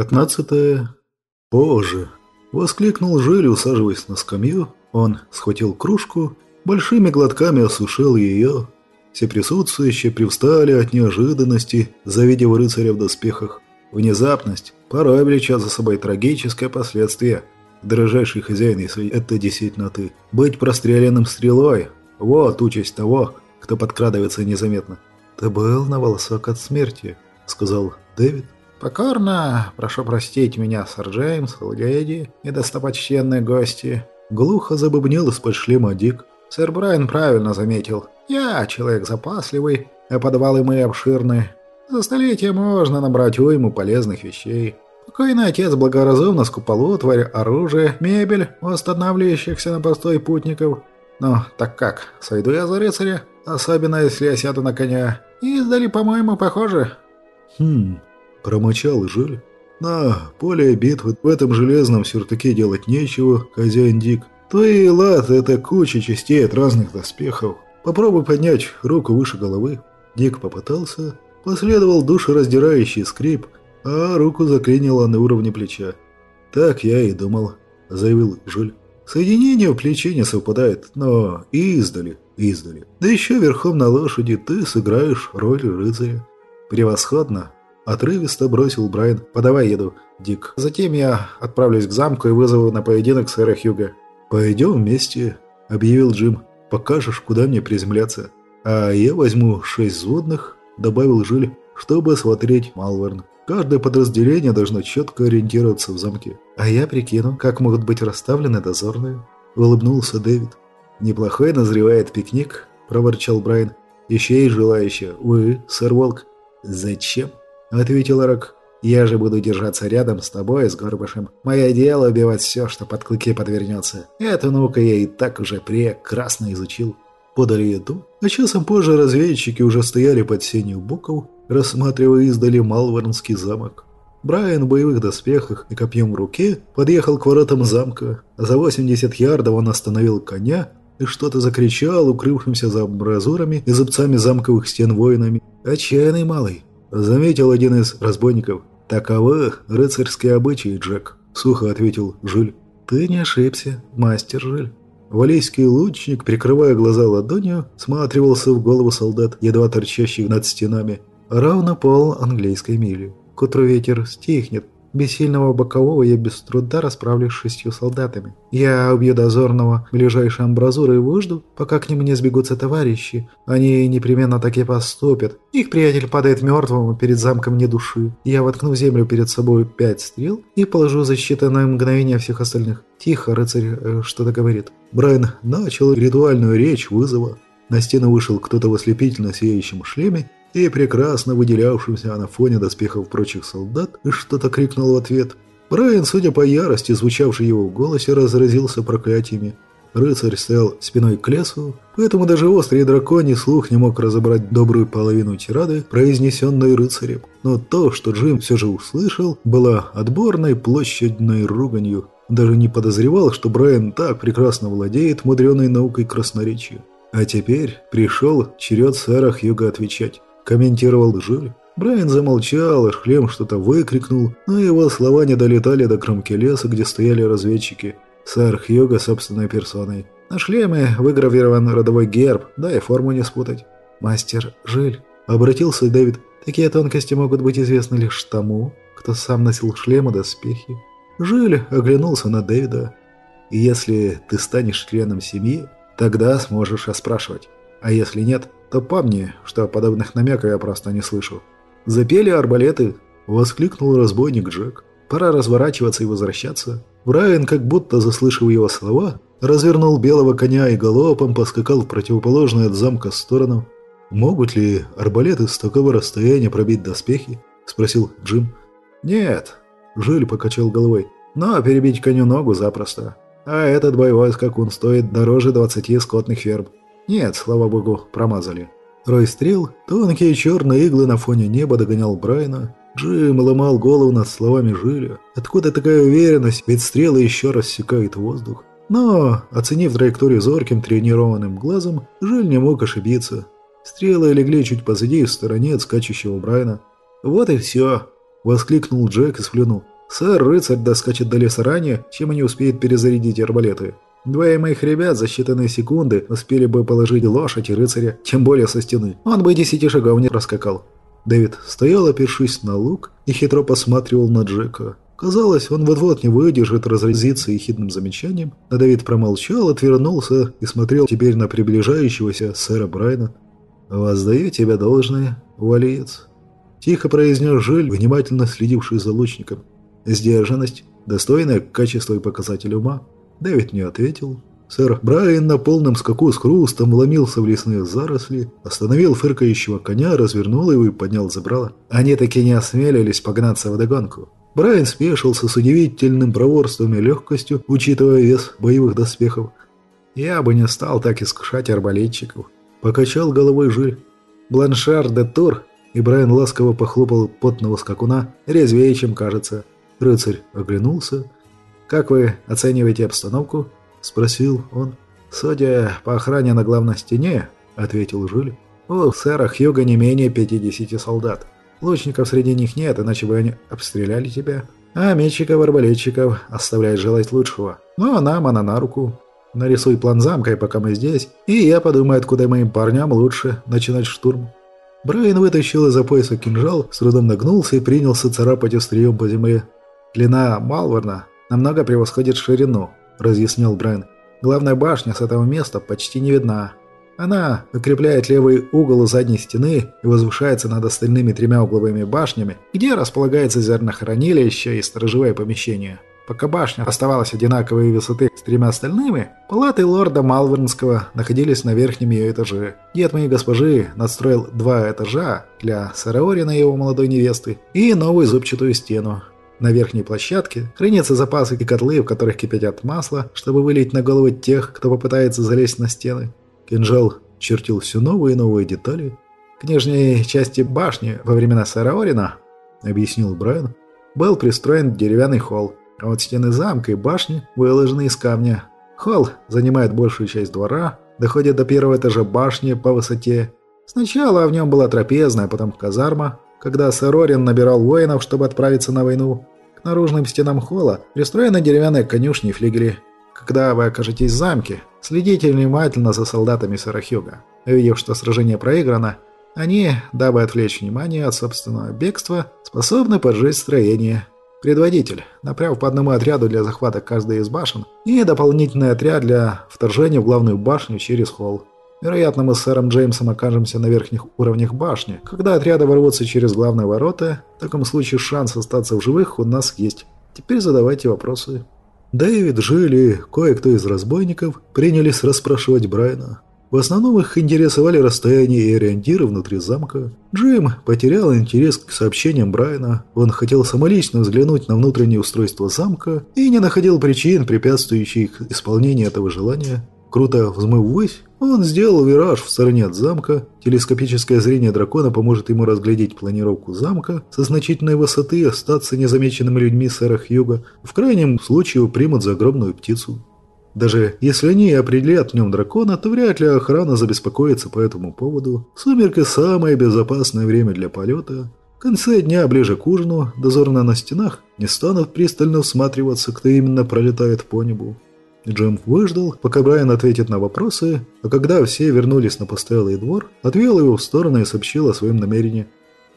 Пятнадцатое. Позже. Воскликнул Жиль, усаживаясь на скамью. Он схватил кружку, большими глотками осушил ее. Все присутствующие привстали от неожиданности, завидев рыцаря в доспехах. Внезапность порой влечет за собой трагическое последствие. Дрожайший хозяин, если это действительно ты. Быть простреленным стрелой – вот участь того, кто подкрадывается незаметно. «Ты был на волосок от смерти», – сказал Дэвид. «Покорно прошу простить меня, сэр Джеймс, леди и достопочтенные гости». Глухо забубнил из-под шлема Дик. «Сэр Брайан правильно заметил. Я человек запасливый, а подвалы мои обширны. За столетие можно набрать уйму полезных вещей. Покойный отец благоразумно скупал утварь, оружие, мебель, восстанавливающихся на постой путников. Ну, так как, сойду я за рыцаря, особенно если я сяду на коня. И издали, по-моему, похоже». «Хм...» Промочал Жиль. «На, поле битвы в этом железном сюртуке делать нечего, хозяин Дик. Твои лад — это куча частей от разных доспехов. Попробуй поднять руку выше головы». Дик попытался, последовал душераздирающий скрип, а руку заклинило на уровне плеча. «Так я и думал», — заявил Жиль. «Соединение в плече не совпадает, но издали, издали. Да еще верхом на лошади ты сыграешь роль рыцаря». «Превосходно», Отрывисто бросил Брайан. «Подавай еду, Дик. Затем я отправлюсь к замку и вызову на поединок сэра Хьюга». «Пойдем вместе», — объявил Джим. «Покажешь, куда мне приземляться». «А я возьму шесть взводных», — добавил Жиль, чтобы осмотреть Малверн. «Каждое подразделение должно четко ориентироваться в замке». «А я прикину, как могут быть расставлены дозорные», — улыбнулся Дэвид. «Неплохой назревает пикник», — проворчал Брайан. «Еще и желающие. Вы, сэр Волк». «Зачем?» – ответил Рок. «Я же буду держаться рядом с тобой, с Горбашем. Мое дело убивать все, что под клыки подвернется. Эту науку я и так уже прекрасно изучил». Подали еду, а часом позже разведчики уже стояли под сенью буков, рассматривая издали Малварнский замок. Брайан в боевых доспехах и копьем в руке подъехал к воротам замка. За 80 ярдов он остановил коня и что-то закричал укрывшимся за амбразурами и зубцами замковых стен воинами. «Отчаянный малый!» Заметил один из разбойников. «Таковы рыцарские обычаи, Джек», — сухо ответил Жиль. «Ты не ошибся, мастер Жиль». Валийский лучник, прикрывая глаза ладонью, сматривался в голову солдат, едва торчащих над стенами. Равно пол английской мили. К утру ветер стихнет, без сильного бокового я без труда расправлюсь с шестью солдатами. Я убью дозорного ближайшей амбразуры и выжду, пока к нему не сбегутся товарищи. Они непременно так и поступят. Их приятель падает мертвым перед замком не души. Я воткну в землю перед собой пять стрел и положу за считанное мгновение всех остальных. Тихо, рыцарь э, что-то говорит. Брайан начал ритуальную речь вызова. На стену вышел кто-то в ослепительно сияющем шлеме и прекрасно выделявшимся на фоне доспехов прочих солдат, что-то крикнул в ответ. Брайан, судя по ярости, звучавшей его в голосе, разразился проклятиями. Рыцарь стоял спиной к лесу, поэтому даже острый драконий слух не мог разобрать добрую половину тирады, произнесенной рыцарем. Но то, что Джим все же услышал, было отборной площадной руганью. Даже не подозревал, что Брайан так прекрасно владеет мудреной наукой красноречия. А теперь пришел черед сэра Хьюга отвечать комментировал Жиль. Брайан замолчал, и шлем что-то выкрикнул, но его слова не долетали до кромки леса, где стояли разведчики. Сэр Хьюго собственной персоной. На шлеме выгравирован родовой герб, да и форму не спутать. «Мастер Жиль», — обратился Дэвид, — «такие тонкости могут быть известны лишь тому, кто сам носил шлем и доспехи». Жиль оглянулся на Дэвида. «Если ты станешь членом семьи, тогда сможешь оспрашивать. А если нет, то помни, что подобных намеков я просто не слышу. «Запели арбалеты!» – воскликнул разбойник Джек. «Пора разворачиваться и возвращаться». Брайан, как будто заслышав его слова, развернул белого коня и галопом поскакал в противоположную от замка сторону. «Могут ли арбалеты с такого расстояния пробить доспехи?» – спросил Джим. «Нет», – Жиль покачал головой. «Но перебить коню ногу запросто. А этот боевой скакун стоит дороже двадцати скотных ферм. Нет, слава богу, промазали. Рой стрел, тонкие черные иглы на фоне неба догонял Брайана. Джим ломал голову над словами Жиля. Откуда такая уверенность, ведь стрелы еще рассекают воздух. Но, оценив траекторию зорким тренированным глазом, Жиль не мог ошибиться. Стрелы легли чуть позади в стороне от скачущего Брайана. «Вот и все», – воскликнул Джек и сплюнул. «Сэр, рыцарь доскачет до леса ранее, чем они успеют перезарядить арбалеты. Двое моих ребят за считанные секунды успели бы положить лошадь и рыцаря, тем более со стены. Он бы десяти шагов не раскакал». Дэвид стоял, опершись на лук, и хитро посматривал на Джека. Казалось, он вот-вот не выдержит разразиться ехидным замечанием, но Давид промолчал, отвернулся и смотрел теперь на приближающегося сэра Брайна. «Воздаю тебе должное, валиец», – тихо произнес Жиль, внимательно следивший за лучником. «Сдержанность, достойное качество и показатель ума». Дэвид не ответил. Сэр Брайан на полном скаку с хрустом вломился в лесные заросли, остановил фыркающего коня, развернул его и поднял забрало. Они таки не осмелились погнаться в догонку. Брайан спешился с удивительным проворством и легкостью, учитывая вес боевых доспехов. «Я бы не стал так искушать арбалетчиков», – покачал головой Жиль. «Бланшар де Тур», и Брайан ласково похлопал потного скакуна, резвее, чем кажется. Рыцарь оглянулся. «Как вы оцениваете обстановку?» – спросил он. «Судя по охране на главной стене», – ответил Жиль, – «у сэра Хьюга не менее 50 солдат». Лучников среди них нет, иначе бы они обстреляли тебя. А метчиков-арбалетчиков оставляет желать лучшего. Ну а нам она на руку. Нарисуй план замка, и пока мы здесь, и я подумаю, откуда моим парням лучше начинать штурм». Брайан вытащил из-за пояса кинжал, с трудом нагнулся и принялся царапать острием по земле. «Длина Малверна намного превосходит ширину», – разъяснил Брайан. «Главная башня с этого места почти не видна. Она укрепляет левый угол задней стены и возвышается над остальными тремя угловыми башнями, где располагается зернохранилище и сторожевое помещение. Пока башня оставалась одинаковой высоты с тремя остальными, палаты лорда Малвернского находились на верхнем ее этаже. Дед моей госпожи надстроил два этажа для Сараорина и его молодой невесты и новую зубчатую стену. На верхней площадке хранятся запасы и котлы, в которых кипятят масло, чтобы вылить на головы тех, кто попытается залезть на стены. Кинжал чертил все новые и новые детали. К нижней части башни во времена сэра Орина, объяснил Брайан, был пристроен деревянный холл, а вот стены замка и башни выложены из камня. Холл занимает большую часть двора, доходит до первого этажа башни по высоте. Сначала в нем была трапезная, потом казарма. Когда сэр Орин набирал воинов, чтобы отправиться на войну, к наружным стенам холла пристроены деревянные конюшни и флигели. Когда вы окажетесь в замке, следите внимательно за солдатами Сарахюга. Увидев, что сражение проиграно, они, дабы отвлечь внимание от собственного бегства, способны поджечь строение. Предводитель, направь по одному отряду для захвата каждой из башен и дополнительный отряд для вторжения в главную башню через холл. Вероятно, мы с сэром Джеймсом окажемся на верхних уровнях башни. Когда отряды ворвутся через главные ворота, в таком случае шанс остаться в живых у нас есть. Теперь задавайте вопросы. Дэвид, Жиль и кое-кто из разбойников принялись расспрашивать Брайана. В основном их интересовали расстояние и ориентиры внутри замка. Джим потерял интерес к сообщениям Брайана. Он хотел самолично взглянуть на внутреннее устройство замка и не находил причин, препятствующих исполнению этого желания. Круто взмыв ввысь, он сделал вираж в стороне от замка. Телескопическое зрение дракона поможет ему разглядеть планировку замка со значительной высоты остаться незамеченным людьми сэра Хьюга. В крайнем случае примут за огромную птицу. Даже если они определят в нем дракона, то вряд ли охрана забеспокоится по этому поводу. Сумерка – самое безопасное время для полета. В конце дня, ближе к ужину, дозорные на стенах не станут пристально всматриваться, кто именно пролетает по небу. Джим выждал, пока Брайан ответит на вопросы, а когда все вернулись на постоялый двор, отвел его в сторону и сообщил о своем намерении.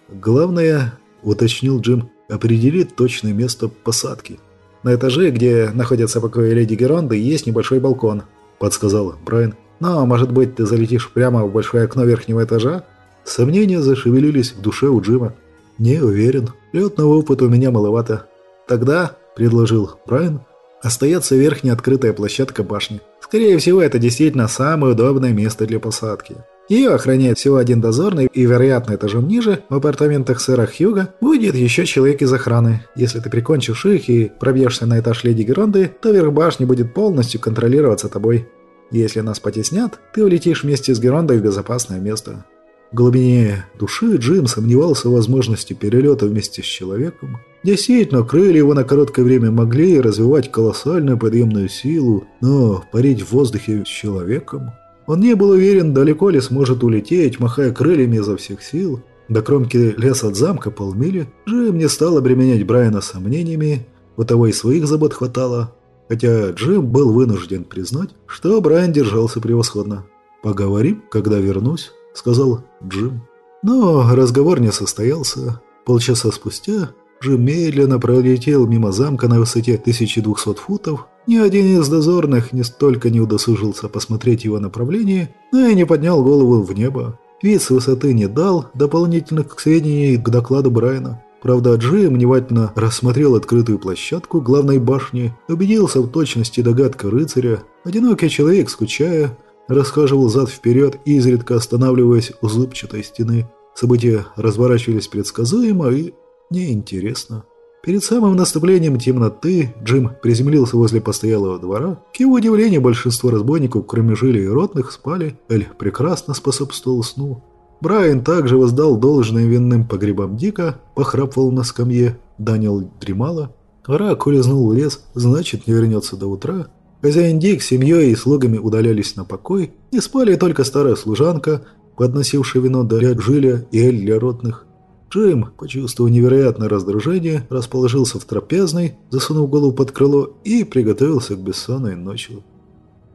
«Главное, — уточнил Джим, — определить точное место посадки. На этаже, где находятся покои леди Геронды, есть небольшой балкон», — подсказал Брайан. «Но, может быть, ты залетишь прямо в большое окно верхнего этажа?» Сомнения зашевелились в душе у Джима. «Не уверен. Летного опыта у меня маловато». «Тогда», — предложил Брайан, — остается верхняя открытая площадка башни. Скорее всего, это действительно самое удобное место для посадки. Ее охраняет всего один дозорный, и, вероятно, этажом ниже, в апартаментах сэра Хьюга, будет еще человек из охраны. Если ты прикончишь их и пробьешься на этаж леди Геронды, то верх башни будет полностью контролироваться тобой. Если нас потеснят, ты улетишь вместе с Герондой в безопасное место. В глубине души Джим сомневался в возможности перелета вместе с человеком. Действительно, крылья его на короткое время могли развивать колоссальную подъемную силу, но парить в воздухе с человеком... Он не был уверен, далеко ли сможет улететь, махая крыльями изо всех сил. До кромки леса от замка полмили, Джим не стал обременять Брайана сомнениями, у того и своих забот хватало. Хотя Джим был вынужден признать, что Брайан держался превосходно. «Поговорим, когда вернусь», — сказал Джим. Но разговор не состоялся. Полчаса спустя Джим медленно пролетел мимо замка на высоте 1200 футов. Ни один из дозорных не столько не удосужился посмотреть его направление, но и не поднял голову в небо. Вид с высоты не дал дополнительных сведений к докладу Брайана. Правда, Джим внимательно рассмотрел открытую площадку главной башни, убедился в точности догадка рыцаря. Одинокий человек, скучая, расхаживал зад-вперед, изредка останавливаясь у зубчатой стены. События разворачивались предсказуемо и неинтересно. Перед самым наступлением темноты Джим приземлился возле постоялого двора. К его удивлению, большинство разбойников, кроме жили и ротных, спали. Эль прекрасно способствовал сну. Брайан также воздал должное винным погребам Дика, похрапывал на скамье. Даниэл дремала. Рак улизнул в лес, значит, не вернется до утра. Хозяин Дик с семьей и слугами удалялись на покой. Не спали только старая служанка, подносившая вино для Жиля и Эль для ротных. Джим, почувствовав невероятное раздражение, расположился в трапезной, засунув голову под крыло и приготовился к бессонной ночи.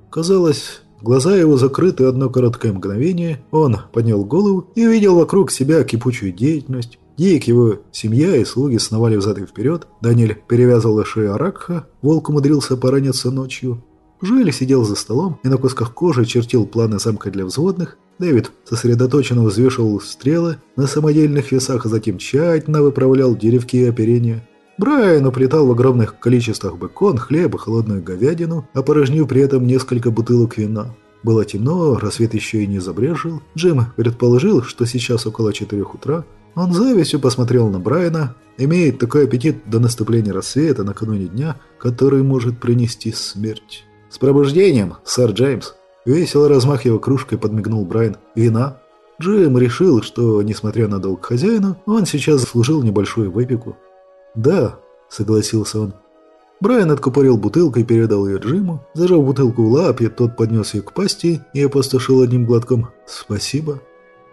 Казалось, глаза его закрыты одно короткое мгновение, он поднял голову и увидел вокруг себя кипучую деятельность. Дик, его семья и слуги сновали взад и вперед, Даниэль перевязывал шею Аракха, волк умудрился пораниться ночью. Жиль сидел за столом и на кусках кожи чертил планы замка для взводных, Дэвид сосредоточенно взвешивал стрелы на самодельных весах, а затем тщательно выправлял деревки и оперения. Брайан уплетал в огромных количествах бекон, хлеб и холодную говядину, опорожнив при этом несколько бутылок вина. Было темно, рассвет еще и не забрежил. Джим предположил, что сейчас около четырех утра. Он завистью посмотрел на Брайана. Имеет такой аппетит до наступления рассвета накануне дня, который может принести смерть. «С пробуждением, сэр Джеймс!» Весело размахивая кружкой, подмигнул Брайан. «Вина?» Джим решил, что, несмотря на долг хозяина, он сейчас заслужил небольшую выпеку. «Да», — согласился он. Брайан откупорил бутылку и передал ее Джиму. Зажав бутылку в лапе, тот поднес ее к пасти и опустошил одним глотком. «Спасибо».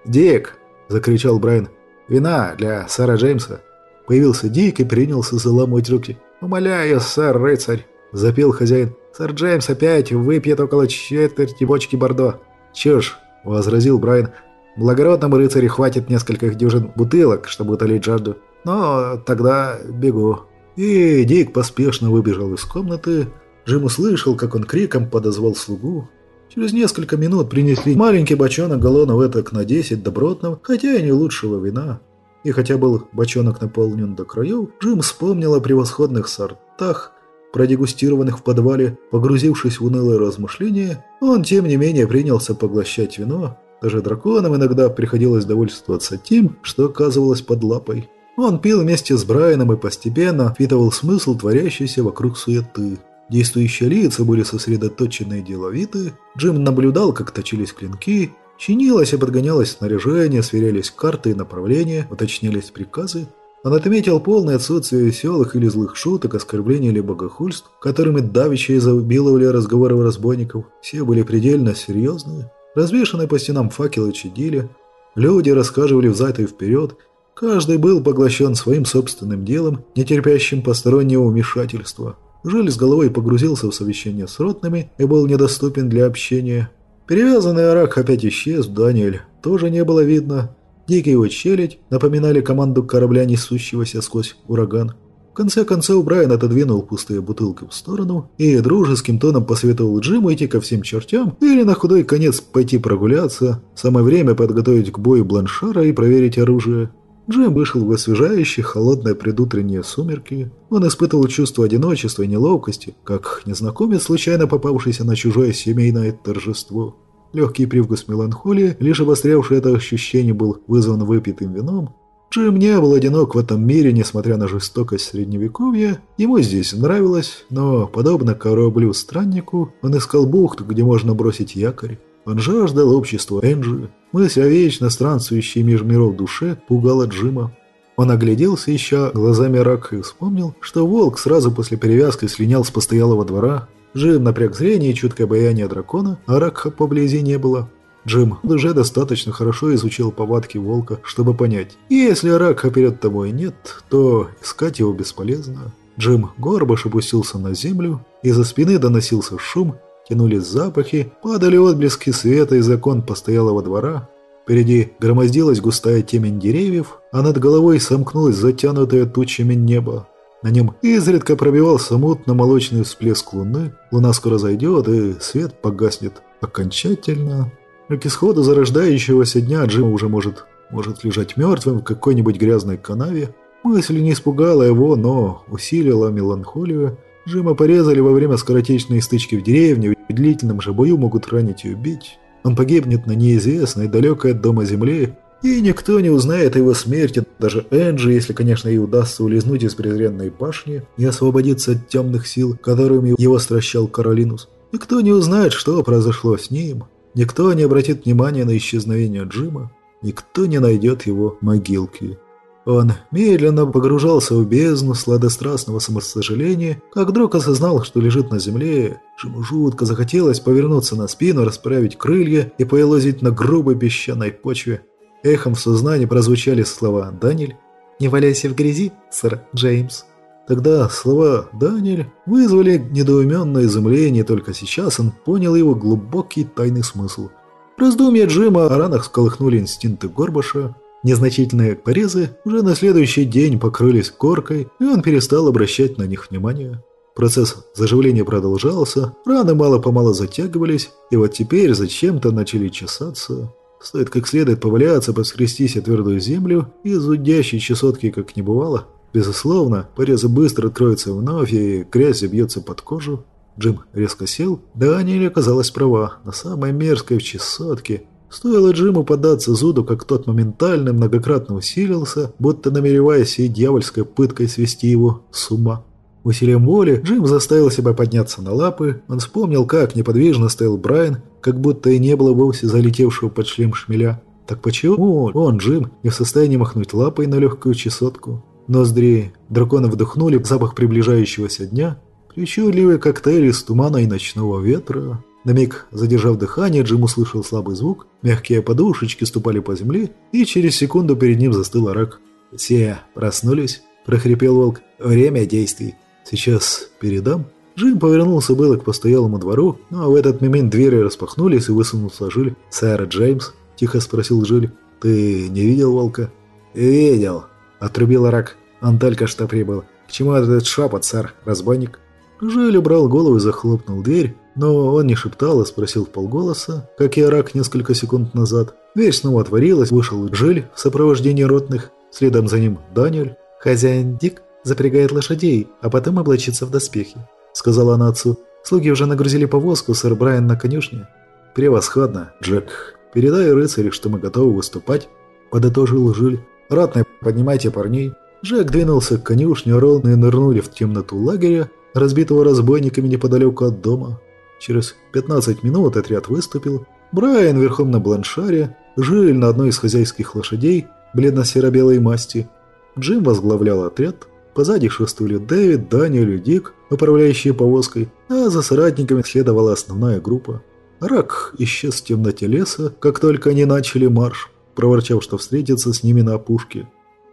«Дик!» – закричал Брайан. «Вина для сэра Джеймса». Появился Дик и принялся заламывать руки. «Умоляю, сэр, рыцарь!» – запел хозяин. Сэр Джеймс опять выпьет около четверти бочки Бордо. Чушь, возразил Брайан. Благородному рыцарю хватит нескольких дюжин бутылок, чтобы утолить жажду. Но тогда бегу. И Дик поспешно выбежал из комнаты. Джим услышал, как он криком подозвал слугу. Через несколько минут принесли маленький бочонок галлонов этак на 10 добротного, хотя и не лучшего вина. И хотя был бочонок наполнен до краев, Джим вспомнил о превосходных сортах, продегустированных в подвале, погрузившись в унылое размышление, он, тем не менее, принялся поглощать вино. Даже драконам иногда приходилось довольствоваться тем, что оказывалось под лапой. Он пил вместе с Брайаном и постепенно впитывал смысл творящейся вокруг суеты. Действующие лица были сосредоточены и деловиты. Джим наблюдал, как точились клинки, чинилось и подгонялось снаряжение, сверялись карты и направления, уточнялись приказы. Он отметил полное отсутствие веселых или злых шуток, оскорблений или богохульств, которыми давичи изобиловали разговоры разбойников. Все были предельно серьезные. Развешанные по стенам факелы чадили. Люди рассказывали взад и вперед. Каждый был поглощен своим собственным делом, не терпящим постороннего вмешательства. Жиль с головой погрузился в совещание с ротными и был недоступен для общения. Перевязанный арак опять исчез, Даниэль тоже не было видно. Дикий его челядь напоминали команду корабля, несущегося сквозь ураган. В конце концов Брайан отодвинул пустые бутылки в сторону и дружеским тоном посоветовал Джиму идти ко всем чертям или на худой конец пойти прогуляться. Самое время подготовить к бою бланшара и проверить оружие. Джим вышел в освежающие, холодные предутренние сумерки. Он испытывал чувство одиночества и неловкости, как незнакомец, случайно попавшийся на чужое семейное торжество. Легкий привкус меланхолии, лишь обострявший это ощущение, был вызван выпитым вином. Джим не был одинок в этом мире, несмотря на жестокость средневековья. Ему здесь нравилось, но, подобно кораблю-страннику, он искал бухту, где можно бросить якорь. Он жаждал общества Энджи. Мысль о вечно странствующей меж миров душе пугала Джима. Он огляделся, ища глазами рака, и вспомнил, что волк сразу после перевязки слинял с постоялого двора, Джим напряг зрение и чуткое обаяние дракона, а Ракха поблизи не было. Джим уже достаточно хорошо изучил повадки волка, чтобы понять, если рака перед тобой нет, то искать его бесполезно. Джим Горбаш опустился на землю, из-за спины доносился шум, тянулись запахи, падали отблески света из окон постоялого двора. Впереди громоздилась густая темень деревьев, а над головой сомкнулось затянутое тучами небо. На нем изредка пробивался мутно-молочный всплеск луны, луна скоро зайдет, и свет погаснет окончательно. К исходу зарождающегося дня Джим уже может, может лежать мертвым в какой-нибудь грязной канаве. Мысль не испугала его, но усилила меланхолию. Джима порезали во время скоротечной стычки в деревне, в длительном же бою могут ранить и убить. Он погибнет на неизвестной, далекой от дома земле, и никто не узнает о его смерти, даже Энджи, если, конечно, ей удастся улизнуть из презренной башни и освободиться от темных сил, которыми его стращал Каролинус. Никто не узнает, что произошло с ним. Никто не обратит внимания на исчезновение Джима. Никто не найдет его могилки. Он медленно погружался в бездну сладострастного самосожаления, как вдруг осознал, что лежит на земле. Джиму жутко захотелось повернуться на спину, расправить крылья и поелозить на грубой песчаной почве. Эхом в сознании прозвучали слова «Даниэль». «Не валяйся в грязи, сэр Джеймс». Тогда слова «Даниэль» вызвали недоуменное изумление, только сейчас он понял его глубокий тайный смысл. Раздумья Джима о ранах сколыхнули инстинкты Горбаша. Незначительные порезы уже на следующий день покрылись коркой, и он перестал обращать на них внимание. Процесс заживления продолжался, раны мало-помалу затягивались, и вот теперь зачем-то начали чесаться. Стоит как следует поваляться, поскрестись о твердую землю, и зудящей чесотки как не бывало. Безусловно, порезы быстро откроются вновь, и грязь бьется под кожу. Джим резко сел. Да, Аниэль оказалась права. На самой мерзкой в чесотке. Стоило Джиму податься зуду, как тот моментально многократно усилился, будто намереваясь и дьявольской пыткой свести его с ума. Усилием воли Джим заставил себя подняться на лапы. Он вспомнил, как неподвижно стоял Брайан, как будто и не было вовсе залетевшего под шлем шмеля. Так почему он, Джим, не в состоянии махнуть лапой на легкую чесотку? Ноздри дракона вдохнули запах приближающегося дня, причудливый коктейль из тумана и ночного ветра. На миг, задержав дыхание, Джим услышал слабый звук, мягкие подушечки ступали по земле, и через секунду перед ним застыл рак. «Все проснулись?» – прохрипел волк. «Время действий». «Сейчас передам?» Джим повернулся было к постоялому двору, но в этот момент двери распахнулись и высунулся Жиль. «Сэр Джеймс?» – тихо спросил Жиль. «Ты не видел волка?» «Видел», – отрубил рак. «Он только что прибыл. К чему этот шепот, сэр, разбойник?» Жиль убрал голову и захлопнул дверь, но он не шептал, а спросил в полголоса, как и Арак несколько секунд назад. Дверь снова отворилась, вышел Жиль в сопровождении ротных, следом за ним Даниэль. «Хозяин Дик?» запрягает лошадей, а потом облачится в доспехи», — сказала она отцу. «Слуги уже нагрузили повозку, сэр Брайан на конюшне». «Превосходно, Джек. Передай рыцарю, что мы готовы выступать», — подытожил Жиль. «Ратные, поднимайте парней». Джек двинулся к конюшне, а ровные нырнули в темноту лагеря, разбитого разбойниками неподалеку от дома. Через 15 минут отряд выступил. Брайан верхом на бланшаре, Жиль на одной из хозяйских лошадей, бледно-серо-белой масти. Джим возглавлял отряд, Позади шествовали Дэвид, Даниэль и Дик, управляющие повозкой, а за соратниками следовала основная группа. Рак исчез в темноте леса, как только они начали марш, проворчав, что встретиться с ними на опушке.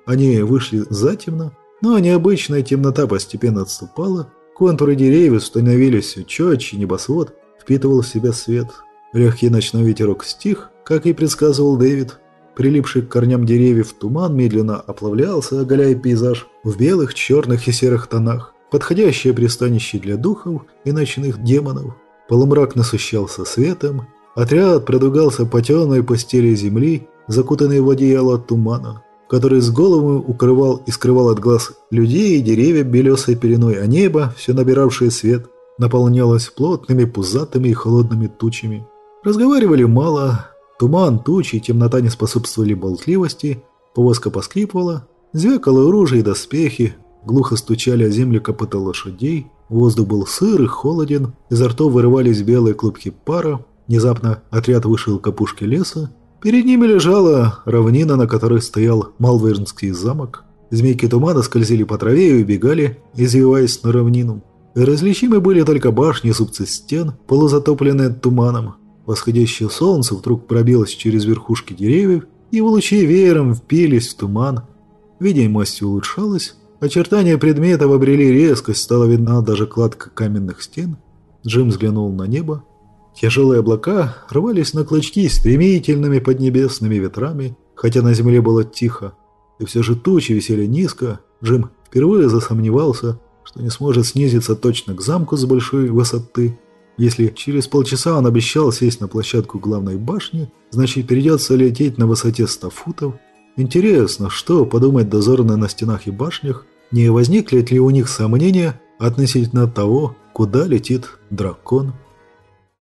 Они вышли затемно, но необычная темнота постепенно отступала, контуры деревьев становились все четче, небосвод впитывал в себя свет. Легкий ночной ветерок стих, как и предсказывал Дэвид, Прилипший к корням деревьев туман медленно оплавлялся, оголяя пейзаж в белых, черных и серых тонах, подходящее пристанище для духов и ночных демонов. Полумрак насыщался светом, отряд продвигался по темной постели земли, закутанной в одеяло от тумана, который с головы укрывал и скрывал от глаз людей и деревья белесой пеленой, а небо, все набиравшее свет, наполнялось плотными, пузатыми и холодными тучами. Разговаривали мало, Туман, тучи и темнота не способствовали болтливости, повозка поскрипывала, звякало оружие и доспехи, глухо стучали о землю копыта лошадей, воздух был сыр и холоден, изо ртов вырывались белые клубки пара, внезапно отряд вышел к опушке леса, перед ними лежала равнина, на которой стоял Малвернский замок. Змейки тумана скользили по траве и убегали, извиваясь на равнину. Различимы были только башни и зубцы стен, полузатопленные туманом. Восходящее солнце вдруг пробилось через верхушки деревьев, и лучи веером впились в туман. Видимость улучшалась, очертания предметов обрели резкость, стала видна даже кладка каменных стен. Джим взглянул на небо. Тяжелые облака рвались на клочки стремительными поднебесными ветрами, хотя на земле было тихо. И все же тучи висели низко. Джим впервые засомневался, что не сможет снизиться точно к замку с большой высоты. Если через полчаса он обещал сесть на площадку главной башни, значит придется лететь на высоте 100 футов. Интересно, что подумать дозорные на стенах и башнях, не возникли ли у них сомнения относительно того, куда летит дракон?